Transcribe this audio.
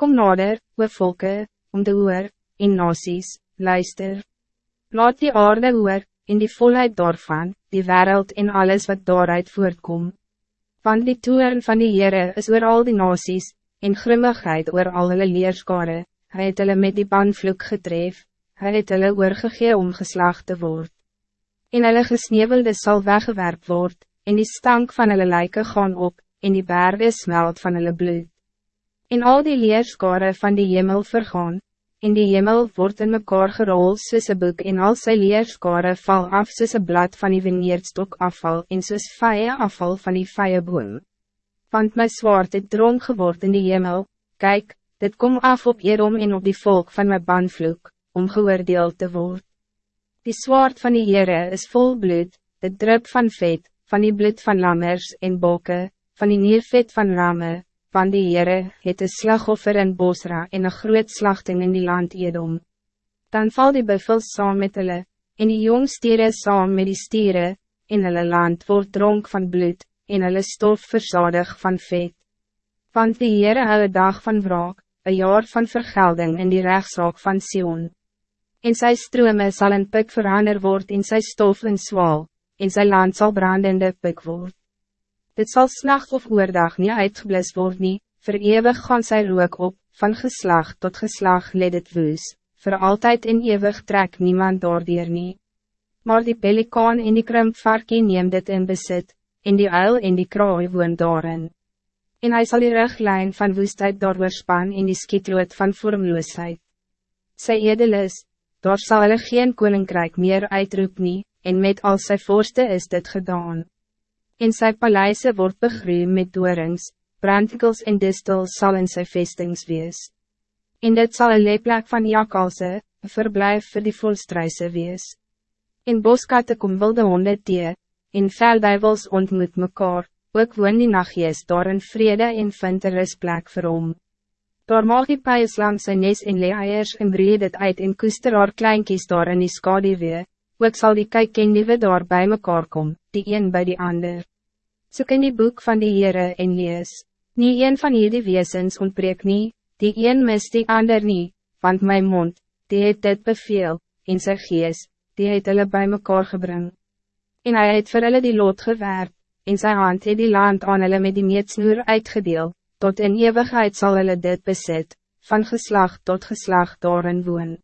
Kom nader, we volke, om de oor, in nasies, luister. Laat die aarde oor, in die volheid daarvan, die wereld en alles wat daaruit voortkom. Want die toeren van die Heere is oor al die nasies, en grimmigheid oor al hulle leerskare, hy het hulle met die banvloek getref, hy het hulle oorgegee om geslaag te word. En hulle gesnevelde sal weggewerp word, en die stank van hulle lijken gaan op, en die berge smelt van hulle bloed. En al die leerskare van die hemel vergaan, en die hemel wordt in mekaar gerol soos een boek en al sy leerskare val af soos een blad van die veneerdstok afval en soos vye afval van die vye boom. Want my zwaard het dronk geword in die hemel, kijk, dit kom af op Jerom en op die volk van my banvloek, om geoordeeld te worden. Die zwaard van die Heere is vol bloed, dit drup van vet, van die bloed van lammers en bokken, van die niervet van ramme, van die Heere het een slagoffer in Bosra en een groot slachting in die land Edom. Dan val die buffels saam met hulle, en die jong stiere saam met die stiere, en hulle land wordt dronk van bloed, en hulle stof verzadig van vet. Want die Heere hou een dag van wraak, een jaar van vergelding in die rechtszaak van Sion. En sy strome sal in pik verander word en sy stof in swaal, en sy land zal brandende pik word. Dit zal s'nacht of oordag niet uitgeblis word nie, vir eeuwig gaan sy rook op, van geslag tot geslag let het woes, voor altijd in eeuwig trek niemand daardier nie. Maar die pelikaan en die krimpvarkie neem dit in besit, en die uil en die kraai woon daarin. En hij zal die ruglijn van woestheid doorspan in die skietloot van vormloosheid. Sy edel is, daar zal hulle geen koninkrijk meer uitroep nie, en met al sy voorste is dit gedaan. In sy paleise wordt begroeid met doorings, brandkels en distels zal in sy vestings wees. En dit zal een leeplek van jakalse, een verblijf voor die volstruise wees. In boskatte kom wilde honde tee, in velduivels ontmoet mekaar, ook woon die nachtjes daar in vrede en vind er plek vir hom. Daar mag die pijs langs sy nes en lee eiers en breed het uit en koester haar kleinkies daar in die skadewee, ook zal die kyk en nieuwe daar bij mekaar kom, die een bij die ander. Soek in die boek van die Heere en lees, nie een van hierdie weesens ontbreek nie, die een mis die ander nie, want mijn mond, die het dit beveel, en sy gees, die het hulle bij mekaar gebring. En hij het vir hulle die lood gewerp, en sy hand het die land aan hulle met die meetsnoer uitgedeel, tot in eeuwigheid zal hulle dit bezit, van geslag tot geslag daarin woon.